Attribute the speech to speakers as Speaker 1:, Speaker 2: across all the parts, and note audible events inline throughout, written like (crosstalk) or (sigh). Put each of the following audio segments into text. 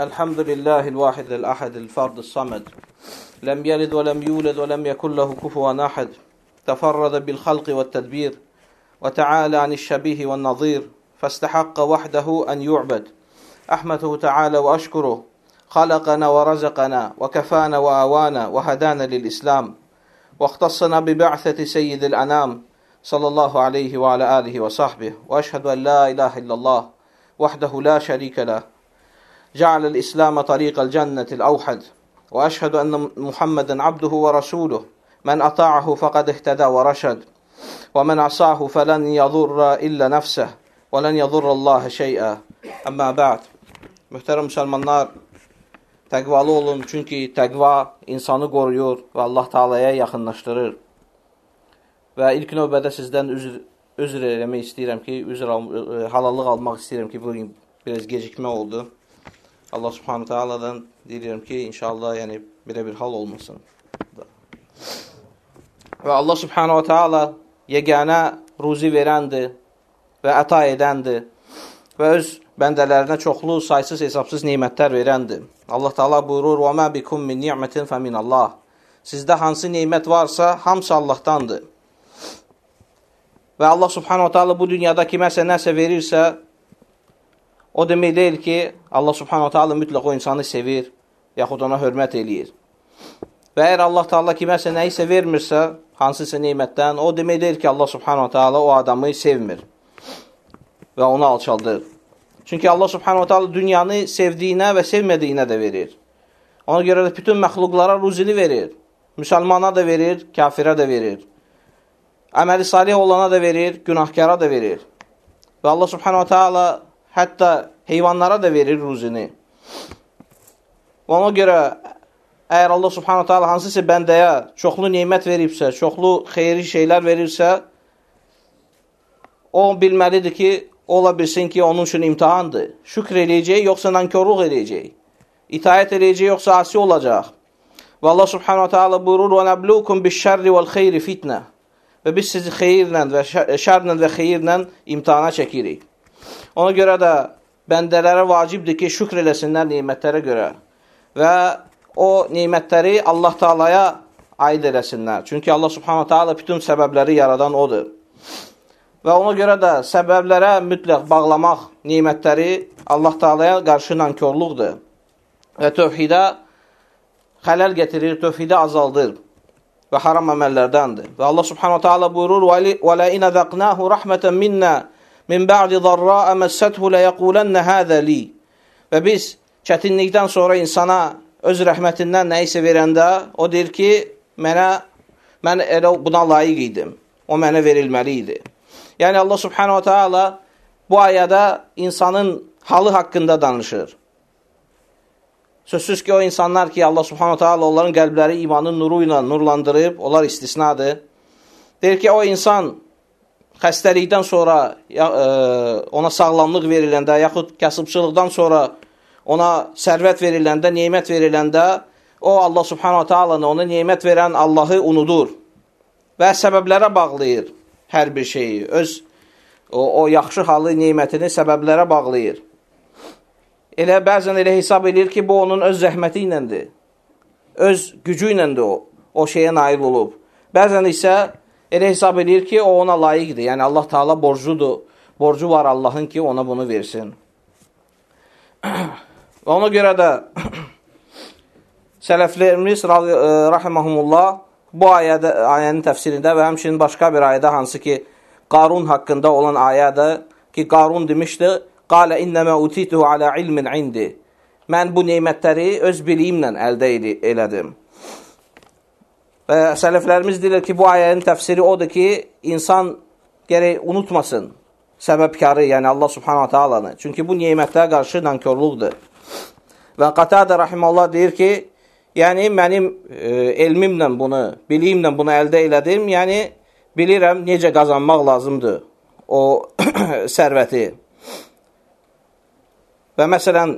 Speaker 1: الحمد لله الواحد الأحد الفرد الصمد. لم يلد ولم يولد ولم يكن له كفوا أحد. تفرد بالخلق والتدبير وتعالى عن الشبيه والنظير فاستحق وحده أن يعبد. أحمده تعالى وأشكره. خلقنا ورزقنا وكفانا وآوانا وهدانا للإسلام. واختصنا ببعثة سيد الأنام صلى الله عليه وعلى آله وصحبه وأشهد أن لا إله إلا الله وحده لا شريك له. جعل الإسلام طريق الجنة الأوحد وأشهد أن محمدا عبده ورسوله من أطاعه فقد اهتدى ورشد ومن عصاه فلن يضر إلا نفسه ولن يضر الله şeyə. Əmmə bə'd. Möhtərəm müsəlmanlar, təqvalı olun, çünki təqva insanı qoruyur və Allah Taalaya yaxınlaşdırır. Və ilk növbədə sizdən üzr, üzr eləmək istəyirəm ki, üzr halallıq almaq istəyirəm ki, bu biraz gecikmə oldu. Allah subhanahu ta'aladan deyirəm ki, inşallah yəni belə bir hal olmasın. Və Allah subhanahu ta'ala yeganə ruzi verəndir və əta edəndir və öz bəndələrinə çoxlu, saysız, hesabsız nemətlər verəndir. Allah Taala buyurur: "Və mə bikum min ni'metin fəmin Allah." Sizdə hansı nemət varsa, hamısı Allahdandır. Və Allah subhanahu ta'ala bu dünyada kiməsə nəsə verirsə, O demək deyil ki, Allah subhanahu ta'ala mütləq o insanı sevir, yaxud ona hörmət eləyir. Və əgər Allah ta'ala kiməsə nəyisə vermirsə, hansısa neymətdən, o demək deyil ki, Allah subhanahu ta'ala o adamı sevmir və onu alçaldır. Çünki Allah subhanahu ta'ala dünyanı sevdiyinə və sevmədiyinə də verir. Ona görə də bütün məxluqlara ruzini verir. Müsəlmana da verir, kafirə də verir. Əməli salih olana da verir, günahkara da verir. Və Allah subhanahu ta'ala Hətta heyvanlara da verir ruzini. Və ona görə əgər Allah subhanahu ta'ala hansısa bəndəyə çoxlu neymət veribsə, çoxlu xeyri şeylər verirsə, o bilməlidir ki, ola bilsin ki, onun üçün imtihandır. Şükr eləyəcək, yoxsa nankörluq eləyəcək. İtayət eləyəcək, yoxsa asi olacaq. Və Allah subhanahu ta'ala buyurur, وَنَبْلُوكُمْ بِالشَّرِّ وَالْخَيْرِ fitnə Və biz sizi xeyirlə və şərlə və xeyirlə imtihana çəkirik. Ona görə də bəndələrə vacibdir ki, şükr eləsinlər neymətlərə görə və o neymətləri Allah Taalaya aid eləsinlər. Çünki Allah Subhanahu taala bütün səbəbləri yaradan odur. Və ona görə də səbəblərə mütləq bağlamaq neymətləri Allah Taalaya qarşı nankörlükdür. Və tövhidə xələl gətirir, tövhidə azaldır və haram əməllərdəndir. Və Allah Subhanahu taala buyurur: "Və la in zaqnahu rahmeten minna" min ba'di darra'a məssəthu ləyəqulənə həzə li. Və biz çətinlikdən sonra insana öz rəhmətindən nəyisə verəndə, o deyir ki, mənə, mən elə buna layiq idim. O mənə verilməli idi. Yəni Allah subhanahu ta'ala bu ayədə insanın halı haqqında danışır. Sözsüz ki, o insanlar ki, Allah subhanahu ta'ala onların qəlbləri imanın nuru ilə nurlandırıb, onlar istisnadır. Deyir ki, o insan xəstəlikdən sonra ya, ə, e, ona sağlamlıq veriləndə, yaxud kasıbçılıqdan sonra ona sərvət veriləndə, nemət veriləndə, o Allah subhanahu ta'alanı, ona nemət verən Allahı unudur və səbəblərə bağlayır hər bir şeyi. Öz o, o yaxşı halı, nemətini səbəblərə bağlayır. Elə bəzən elə hesab edir ki, bu onun öz zəhməti iləndir. Öz gücü iləndir o, o şeyə nail olub. Bəzən isə elə hesab edir ki, o ona layiqdir. Yəni Allah Taala borcudur. Borcu var Allahın ki, ona bunu versin. (clears throat) Və ona görə də (clears throat) sələflərimiz e, rahimehumullah bu ayədə ayənin təfsirində və həmçinin başqa bir ayədə hansı ki Qarun haqqında olan ayədə ki Qarun demişdi: "Qala innema utituhu ala ilmin indi." Mən bu nemətləri öz biliyimlə əldə elədim. Və sələflərimiz deyirlər ki, bu ayənin təfsiri odur ki, insan gərək unutmasın səbəbkarı, yəni Allah subhanahu ta'alanı. Çünki bu nemətlərə qarşı nankörlükdür. Və Qatada rahimallah deyir ki, yəni mənim e, elmimlə bunu, biliyimlə bunu əldə elədim, yəni bilirəm necə qazanmaq lazımdır o (coughs) sərvəti. Və məsələn,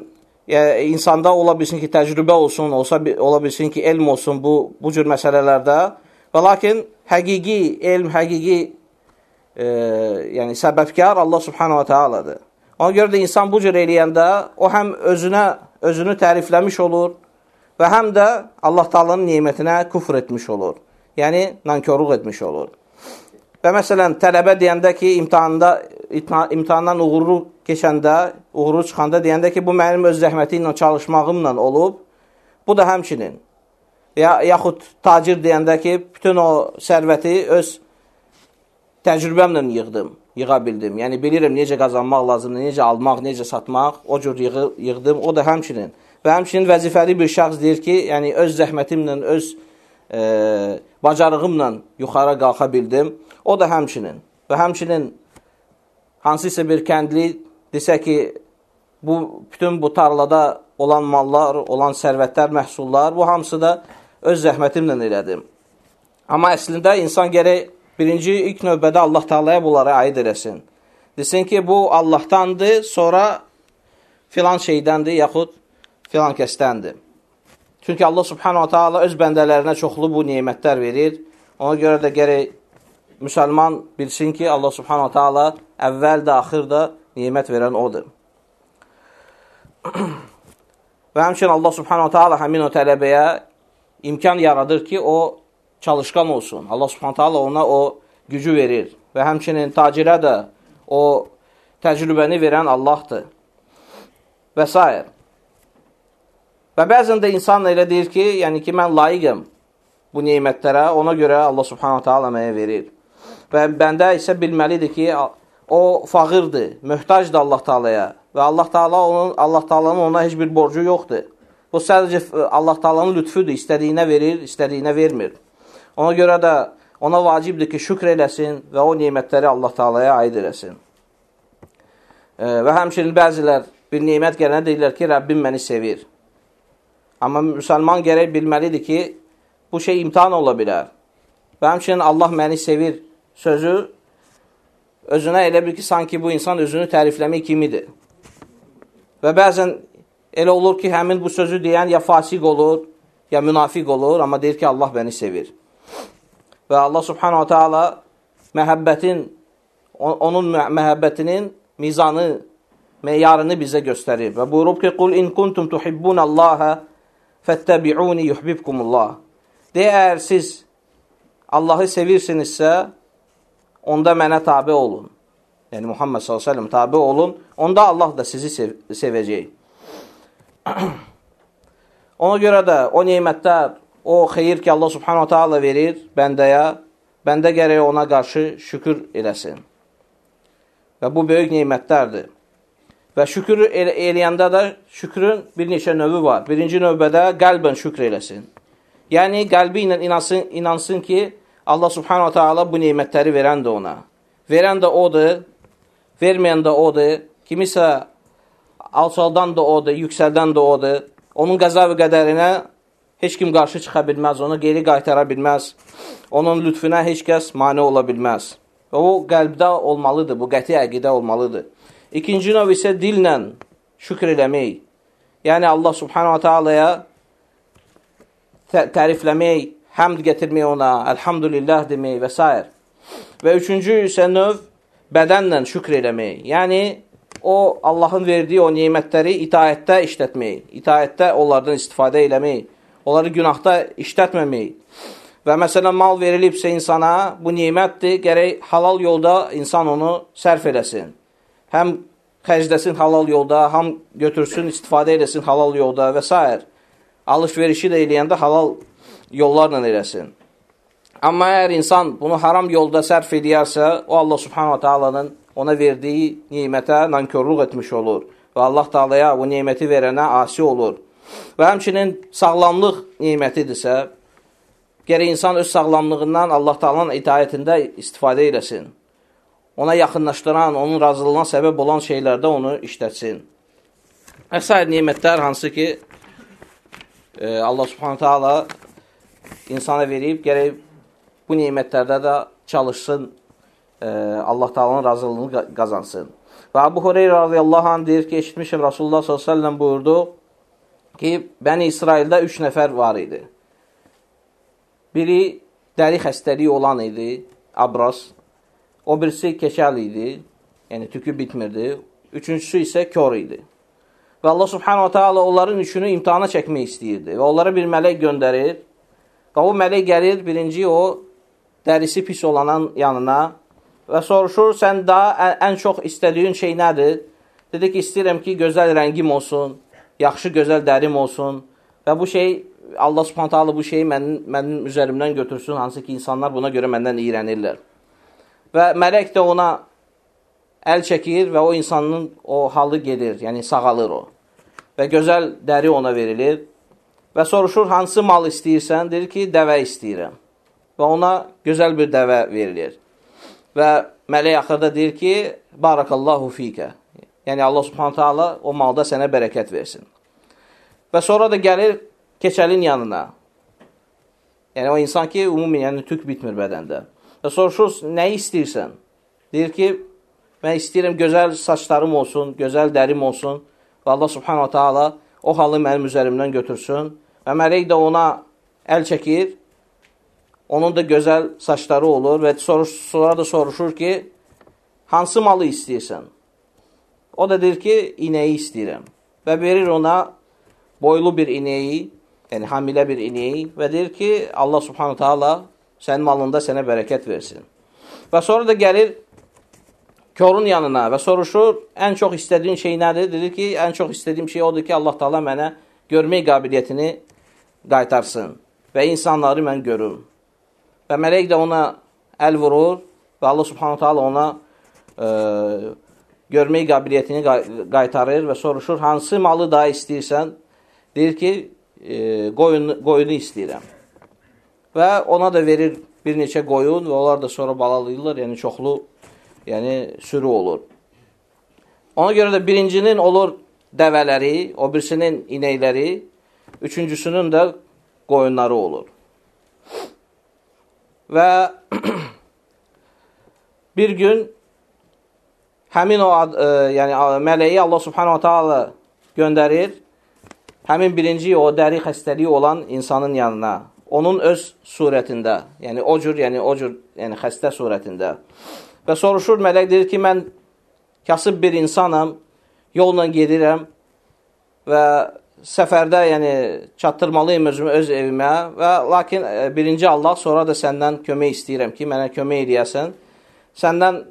Speaker 1: yəni, insanda ola bilsin ki, təcrübə olsun, olsa ola bilsin ki, elm olsun bu, bu cür məsələlərdə. Və lakin həqiqi elm, həqiqi e, yəni səbəbkar Allah subhanahu wa ta'aladır. Ona görə də insan bu cür eləyəndə o həm özünə özünü tərifləmiş olur və həm də Allah Taala'nın nemətinə küfr etmiş olur. Yəni nankorluq etmiş olur. Və məsələn, tələbə deyəndə ki, imtahanda imtahandan uğurlu keçəndə, uğurlu çıxanda deyəndə ki, bu mənim öz zəhməti ilə çalışmağımla olub, bu da həmçinin. Ya yaxud tacir deyəndə ki, bütün o sərvəti öz təcrübəmlə yığdım, yığa bildim. Yəni bilirəm necə qazanmaq lazımdır, necə almaq, necə satmaq, o cür yığı, yığdım. O da həmçinin. Və həmçinin vəzifəli bir şəxs deyir ki, yəni öz zəhmətimlə, öz e, bacarığımla yuxarı qalxa bildim. O da həmçinin. Və həmçinin hansısa bir kəndli desə ki, bu bütün bu tarlada olan mallar, olan sərvətlər, məhsullar, bu hamısı da öz zəhmətimlə elədim. Amma əslində insan gərək birinci ilk növbədə Allah Taalaya bunları aid eləsin. Desin ki, bu Allahdandır, sonra filan şeydəndir, yaxud filan kəsdəndir. Çünki Allah Subhanahu Taala öz bəndələrinə çoxlu bu nemətlər verir. Ona görə də gərək müsəlman bilsin ki, Allah Subhanahu Taala əvvəl də, axır da nemət verən odur. (clears throat) Və həmçinin Allah Subhanahu Taala həmin o tələbəyə imkan yaradır ki, o çalışqan olsun. Allah subhanət hala ona o gücü verir. Və həmçinin tacirə də o təcrübəni verən Allahdır. Və s. Və bəzən də insan elə deyir ki, yəni ki, mən layiqəm bu neymətlərə, ona görə Allah subhanət hala mənə verir. Və bəndə isə bilməlidir ki, o fağırdır, möhtacdır Allah Taalaya və Allah Taala onun Allah Taalanın ona heç bir borcu yoxdur. Bu sadəcə Allah Taalanın lütfüdür, istədiyinə verir, istədiyinə vermir. Ona görə də ona vacibdir ki, şükr eləsin və o nemətləri Allah Taalaya aid eləsin. Və həmçinin bəzilər bir nemət gələnə deyirlər ki, Rəbbim məni sevir. Amma müsəlman gərək bilməlidir ki, bu şey imtihan ola bilər. Və həmçinin Allah məni sevir sözü özünə elə bil ki, sanki bu insan özünü tərifləmək kimidir. Və bəzən elə olur ki, həmin bu sözü deyən ya fasiq olur, ya münafiq olur, amma deyir ki, Allah məni sevir. Və Allah subhanahu ta'ala məhəbbətin, onun məhəbbətinin mizanı, meyarını bizə göstərir. Və buyurub ki, Qul in kuntum tuhibbun Allahə fəttəbi'uni yuhbibkumullah. Deyə, əgər siz Allahı sevirsinizsə, onda mənə tabi olun. Yəni, Muhammed s.ə.v tabi olun. Onda Allah da sizi sev sevəcək. (clears throat) Ona görə də o neymətlər, o xeyir ki, Allah subhanahu ta'ala verir bəndəyə, bəndə gərək ona qarşı şükür eləsin. Və bu böyük neymətlərdir. Və şükür el eləyəndə də şükrün bir neçə növü var. Birinci növbədə qəlbən şükr eləsin. Yəni, qəlbi ilə inansın, inansın ki, Allah subhanahu ta'ala bu neymətləri verən də ona. Verən də odur, verməyən də odur, kimisə alçaldan da odur, yüksəldən də odur. Onun qəza və qədərinə heç kim qarşı çıxa bilməz, onu geri qaytara bilməz. Onun lütfüne heç kəs mane ola bilməz. Və o qəlbdə olmalıdır, bu qəti əqidə olmalıdır. İkinci növ isə dillə şükr eləmək. Yəni Allah subhanahu wa ta'alaya tərifləmək, həmd gətirmək ona, əlhamdülillah demək və s. Və üçüncü isə növ bədənlə şükr eləmək. Yəni, o Allahın verdiyi o nemətləri itaətdə işlətmək, itaətdə onlardan istifadə eləmək onları günahda işlətməmək. Və məsələn, mal verilibsə insana, bu nimətdir, gərək halal yolda insan onu sərf eləsin. Həm xərcləsin halal yolda, həm götürsün, istifadə eləsin halal yolda və s. Alış-verişi də eləyəndə halal yollarla eləsin. Amma əgər insan bunu haram yolda sərf edərsə, o Allah subhanahu ta'alanın ona verdiyi nimətə nankörlük etmiş olur. Və Allah ta'alaya bu niməti verənə asi olur və həmçinin sağlamlıq nimətidirsə, gərək insan öz sağlamlığından Allah Taala'nın itaətində istifadə eləsin. Ona yaxınlaşdıran, onun razılığına səbəb olan şeylərdə onu işlətsin. Əsair nimətlər hansı ki, e, Allah Subhanahu Taala insana verib, gərək bu nimətlərdə də çalışsın, e, Allah Taala'nın razılığını qazansın. Və Abu Hureyra radiyallahu anh deyir ki, eşitmişim Rasulullah s.ə.v buyurdu, ki, Bəni İsraildə üç nəfər var idi. Biri dəri xəstəliyi olan idi, abras. O birisi keçəl idi, yəni tükü bitmirdi. Üçüncüsü isə kör idi. Və Allah subhanahu ta'ala onların üçünü imtihana çəkmək istəyirdi. Və onlara bir mələk göndərir. Və o mələk gəlir, birinci o dərisi pis olanın yanına və soruşur, sən daha ən çox istədiyin şey nədir? Dedi ki, istəyirəm ki, gözəl rəngim olsun, yaxşı gözəl dərim olsun və bu şey, Allah subhanahu ta'ala bu şeyi mənim, mənim üzərimdən götürsün, hansı ki, insanlar buna görə məndən iyrənirlər. Və mələk də ona əl çəkir və o insanın o halı gedir, yəni sağalır o. Və gözəl dəri ona verilir və soruşur, hansı mal istəyirsən? Deyir ki, dəvə istəyirəm. Və ona gözəl bir dəvə verilir. Və mələk axırda deyir ki, barakallahu fikə. Yəni Allah subhanahu taala o malda sənə bərəkət versin. Və sonra da gəlir keçəlin yanına. Yəni o insan ki, ümumi, yəni tük bitmir bədəndə. Və soruşur, nə istəyirsən? Deyir ki, mən istəyirəm gözəl saçlarım olsun, gözəl dərim olsun və Allah subhanahu taala o halı mənim üzərimdən götürsün və mələk də ona əl çəkir, onun da gözəl saçları olur və soruş, sonra da soruşur ki, hansı malı istəyirsən? O da deyir ki, inəyi istəyirəm və verir ona boylu bir inəyi, yəni hamilə bir inəyi və deyir ki, Allah subhanahu taala sənin malında sənə bərəkət versin. Və sonra da gəlir korun yanına və soruşur, ən çox istədiyin şey nədir? Dedi ki, ən çox istədiyim şey odur ki, Allah Taala mənə görmək qabiliyyətini qaytarsın və insanları mən görüm. Və mələk də ona əl vurur və Allah Subhanahu taala ona e, görmək qabiliyyətini qaytarır və soruşur, hansı malı daha istəyirsən? Deyir ki, e, qoyun, qoyunu istəyirəm. Və ona da verir bir neçə qoyun və onlar da sonra balalayırlar, yəni çoxlu yəni sürü olur. Ona görə də birincinin olur dəvələri, o birisinin inəkləri, üçüncüsünün də qoyunları olur. Və (clears throat) bir gün həmin o ad, e, yəni mələyi Allah Subhanahu taala göndərir. Həmin birinci o dəri xəstəliyi olan insanın yanına, onun öz surətində, yəni o cür, yəni o cür, yəni xəstə surətində. Və soruşur, mələk deyir ki, mən kasıb bir insanam, yolla gedirəm və səfərdə yəni çatdırmalıyım özümü öz evimə və lakin e, birinci Allah sonra da səndən kömək istəyirəm ki, mənə kömək eləyəsən. Səndən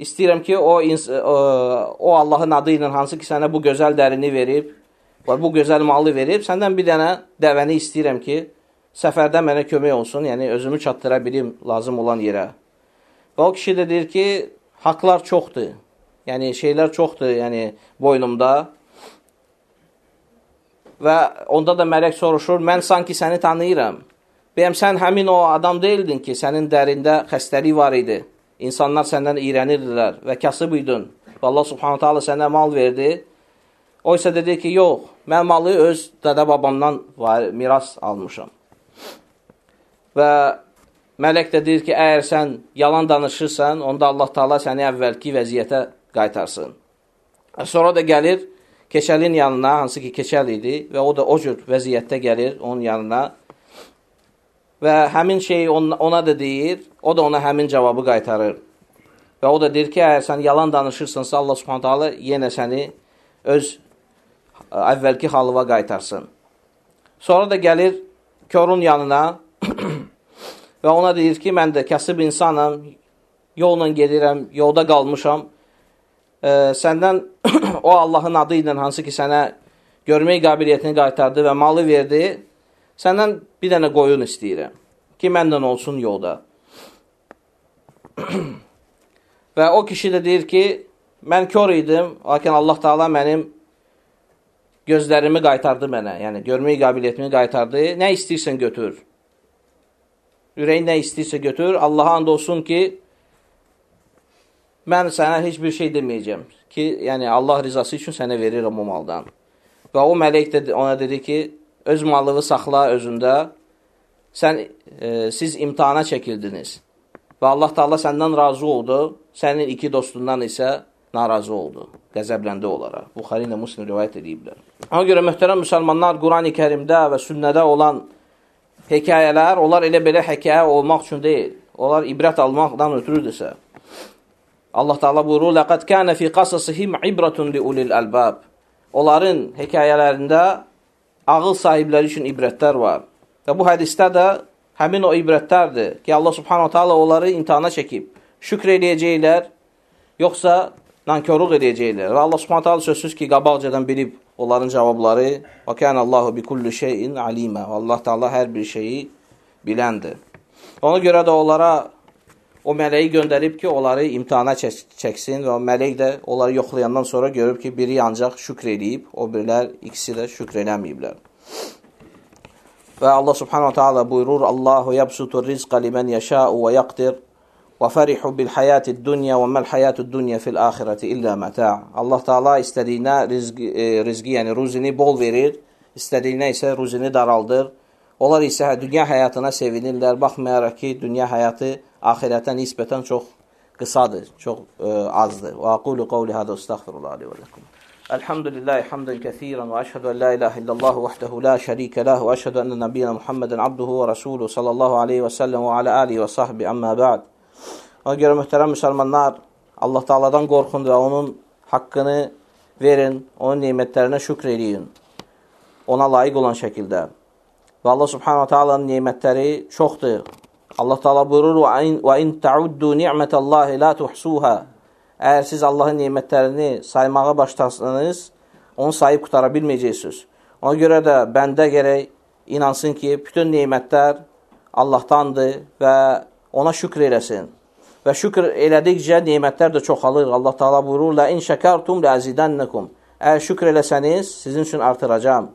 Speaker 1: istəyirəm ki, o o, o Allahın adı ilə hansı ki sənə bu gözəl dərini verib, bu gözəl malı verib, səndən bir dənə dəvəni istəyirəm ki, səfərdə mənə kömək olsun, yəni özümü çatdıra bilim lazım olan yerə. Və o kişi də deyir ki, haqlar çoxdur. Yəni, şeylər çoxdur, yəni, boynumda. Və onda da mələk soruşur, mən sanki səni tanıyıram. Bəyəm, sən həmin o adam deyildin ki, sənin dərində xəstəlik var idi. İnsanlar səndən iyrənirdilər və kasıb idin. Və Allah subhanətə Allah sənə mal verdi. O isə dedi ki, yox, mən malı öz dədə babamdan var, miras almışam. Və Mələk də deyir ki, əgər sən yalan danışırsan, onda Allah Taala səni əvvəlki vəziyyətə qaytarsın. Sonra da gəlir keçəlin yanına, hansı ki keçəl idi və o da o cür vəziyyətdə gəlir onun yanına və həmin şeyi ona, da deyir, o da ona həmin cavabı qaytarır. Və o da deyir ki, əgər sən yalan danışırsansa, Allah subhanət hala yenə səni öz əvvəlki halıva qaytarsın. Sonra da gəlir körün yanına (clears throat) və ona deyir ki, mən də kasıb insanam, yolla gedirəm, yolda qalmışam. E, səndən (clears throat) o Allahın adı ilə hansı ki sənə görmək qabiliyyətini qaytardı və malı verdi, səndən bir dənə qoyun istəyirəm ki, məndən olsun yolda. (clears throat) və o kişi də deyir ki, mən kör idim, lakin Allah Taala mənim gözlərimi qaytardı mənə, yəni görmək qabiliyyətimi qaytardı. Nə istəyirsən götür. Ürəyin nə istəyirsə götür. Allaha and olsun ki, mən sənə heç bir şey deməyəcəm ki, yəni Allah rizası üçün sənə verirəm o maldan. Və o mələk də ona dedi ki, öz malını saxla özündə. Sən e, siz imtahana çəkildiniz. Və Allah Taala səndən razı oldu. Sənin iki dostundan isə narazı oldu. Qəzəbləndi onlara. Buxari ilə Müslim rivayət ediblər. Ona görə möhtərəm müsəlmanlar Qurani-Kərimdə və sünnədə olan hekayələr, onlar elə belə hekayə olmaq üçün deyil. Onlar ibrət almaqdan ötürüdürsə. Allah Taala buyurur: "Laqad kana fi qasasihim ibratun li ulil albab." onların hekayələrində ağıl sahibləri üçün ibrətlər var. Və bu hədisdə də həmin o ibrətlərdir ki, Allah subhanahu ta'ala onları imtihana çəkib. Şükr eləyəcəklər, yoxsa nankörlük edəcəklər. Və Allah subhanahu ta'ala sözsüz ki, qabaqcadan bilib onların cavabları və kən Allahu bi kulli şeyin alimə. Allah Taala hər bir şeyi biləndir. Ona görə də onlara o mələyi göndərib ki, onları imtihana çəksin və mələk də onları yoxlayandan sonra görüb ki, biri ancaq şükr eləyib, o birilər ikisi də şükr eləməyiblər. Və Allah subhanahu taala buyurur: "Allahu yabsutur rizqa limen yasha'u və yaqdir və farihu bil hayatid dunya və mal hayatud dunya fil ahireti illa mata'." Allah Taala istədiyinə rizqi, e, rizqi, yəni ruzini bol verir, istədiyinə isə ruzini daraldır. Onlar isə dünya həyatına sevinirlər, baxmayaraq ki, dünya həyatı axirətə nisbətən çox qısadır, çox ə, e, azdır. Və aqulu qavli hada estağfirullah li və lakum. Elhamdülillahi hamdan kəsiran və əşhədu ən la ilahe illallah vahdehu la şərikə ləh və əşhədu ənə nəbiyyənə Muhammeden abduhu və rasuluhu sallallahu aleyhi və səlləm və alə alihi və sahbi əmmə bə'd. Ona görə mühtərəm müsəlmanlar, Allah Taala'dan qorxun və onun haqqını verin, onun nemətlərinə şükr eləyin. Ona layiq olan şəkildə. Və Allah Subhanahu Taala'nın nemətləri çoxdur. Allah Taala buyurur: "Və in ta'uddu ni'metallahi la tuhsuha." Əgər siz Allahın nemətlərini saymağa başlasanız, onu sayıb qutara bilməyəcəksiniz. Ona görə də bəndə gərək inansın ki, bütün nemətlər Allahdandır və ona şükr eləsin. Və şükr elədikcə nemətlər də çoxalır. Allah Taala buyurur: "La in şəkartum la'zidannakum." Əgər şükr eləsəniz, sizin üçün artıracağam.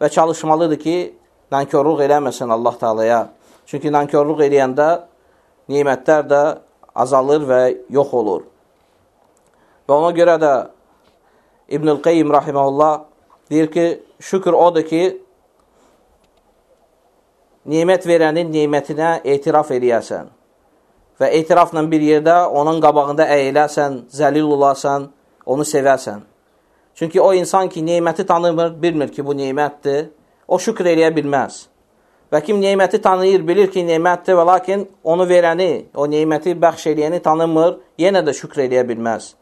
Speaker 1: Və çalışmalıdır ki, nankörlük eləməsin Allah Taalaya. Çünki nankörlük eləyəndə nemətlər də azalır və yox olur. Və ona görə də İbnül Qeym rahiməhullah deyir ki, şükür odur ki, nemət verənin nemətinə etiraf eləyəsən və etirafla bir yerdə onun qabağında əyiləsən, zəlil olasan, onu sevəsən. Çünki o insan ki, neməti tanımır, bilmir ki, bu nemətdir, o şükür eləyə bilməz. Və kim neməti tanıyır, bilir ki, nemətdir və lakin onu verəni, o neməti bəxş eləyəni tanımır, yenə də şükr eləyə bilməz.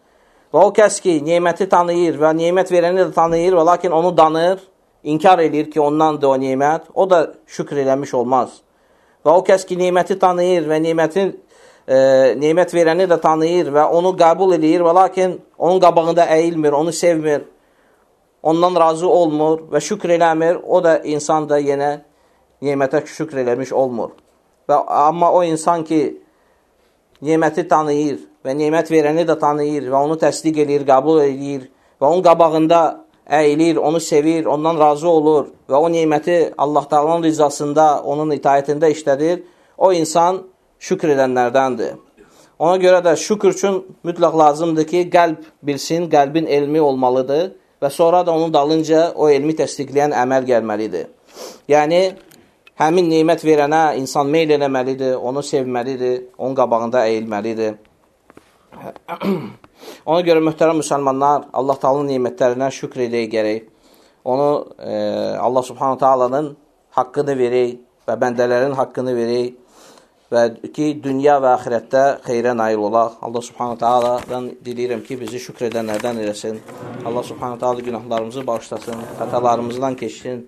Speaker 1: Və o kəs ki, neməti tanıyır və nemət verəni də tanıyır və lakin onu danır, inkar edir ki, ondandır o nemət, o da şükr eləmiş olmaz. Və o kəs ki, neməti tanıyır və nemətin e, nemət verəni də tanıyır və onu qəbul edir və lakin onun qabağında əyilmir, onu sevmir, ondan razı olmur və şükr eləmir, o da insan da yenə nemətə şükr eləmiş olmur. Və amma o insan ki, neməti tanıyır və nemət verəni də tanıyır və onu təsdiq edir, qəbul edir və onun qabağında əyilir, onu sevir, ondan razı olur və o neməti Allah Taala'nın rizasında, onun itaətində işlədir, o insan şükr edənlərdəndir. Ona görə də şükür üçün mütləq lazımdır ki, qəlb bilsin, qəlbin elmi olmalıdır və sonra da onun dalınca o elmi təsdiqləyən əməl gəlməlidir. Yəni, həmin neymət verənə insan meyl eləməlidir, onu sevməlidir, onun qabağında əyilməlidir. (clears throat) Ona görə mühtərəm müsəlmanlar, Allah Taala'nın nemətlərinə şükr edək gərək. Onu e, Allah Subhanahu Taala'nın haqqını verək və bəndələrin haqqını verək və ki, dünya və axirətdə xeyrə nail olaq. Allah subhanahu ta'aladan diləyirəm ki, bizi şükr edənlərdən eləsin. Allah subhanahu ta'ala günahlarımızı bağışlasın, xətalarımızdan keçsin.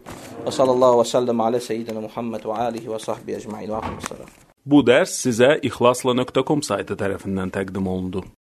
Speaker 1: Və sallallahu və səlləm alə seyyidina Muhammed və alihi və sahbihi əcmain. Və Bu dərs sizə ixlasla.com saytı tərəfindən təqdim olundu.